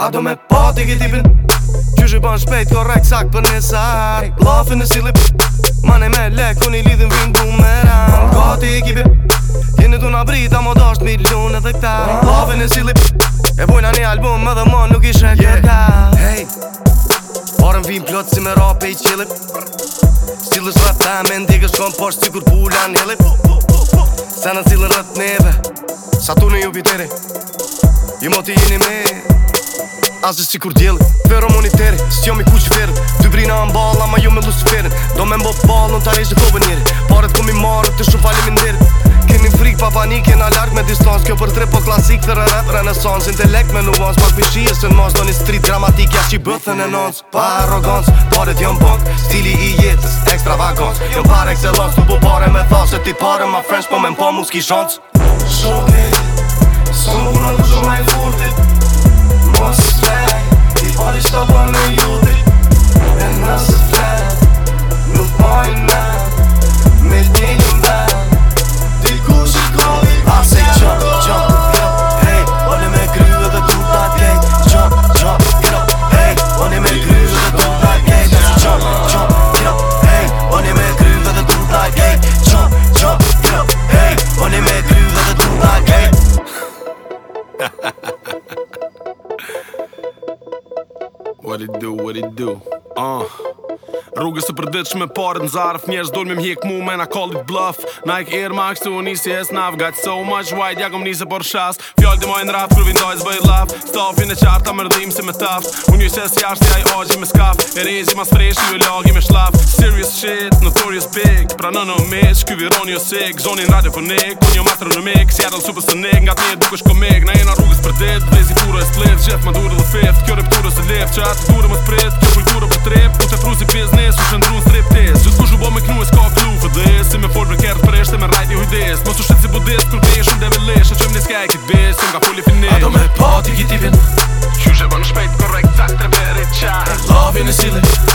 A do me pa të këti tipin Qysh i ban shpejt korrekt, sak për nisa Lafin e si lip Mane me lek un i lidhin vim bumeran Gati i kipi Jeni du na brita mo dasht milion edhe këta Lafin e si E bojna një album edhe ma nuk ishe kërka Hey Parën vim plot si me rape i qilip Stilës rap dhe me ndikës kom poshtë si kur pulla një lip Se në cilë rët neve Sa tu në jupiteri Ju moti jini me Azë si kur djelë Pero moniteri Si jo mi ku që verën Dy brina në balla Ma jo me luciferin Do me mbo balon Në ta rejzë ko kove njeri Paret ku mi marë Të shumë falimin derit Keni frik pa panik Kena lark me distans Kjo për tre po klasik Thera rap renesans Intelekt me nuans Pas për qi e se në mas Do një street dramatik Ja që i bëthën e nons Pa arogans Paret në bank Stili i jetës Ekstra vagans Jom par excellence Tu po pare me tha ti pare ma french, Po me mpo mu s'ki shans Shoket Sonu shumë e furtit What it do, what it do uh. Rrugës të përdyqë me parët në zarëf Njerës dojnë me mjek mu me na call it bluff Nike Air Max të unisi e snaf Got so much white, ja kom nise për shast Fjallë di mojnë rap, kur vindoj zbëj laf Stopin e qarta më mërdhim si me taft Unë ju se si i si aj me skaf E rezi mas freshi ju lagi me shlaf shit Notorious big, pra në në mish Ky vironi o sick, zonin radiofonik Kun jo matër në mik, si jadon super sonik Nga të një duke shko mik, na jena rrugës për dit Vezi pura e split, gjith ma dure dhe fift Kjo repturës e lift, që atë dure më të prit Kjo kultura për po trip, u që fru si biznis U shëndru në strip tis, gjithë kush u bo me knu e s'ka klu Fë dhe, si me fort break erë të preshte me rajti një hujdis Mos u shqit si budist, kur bëje shumë devilish E që një skaj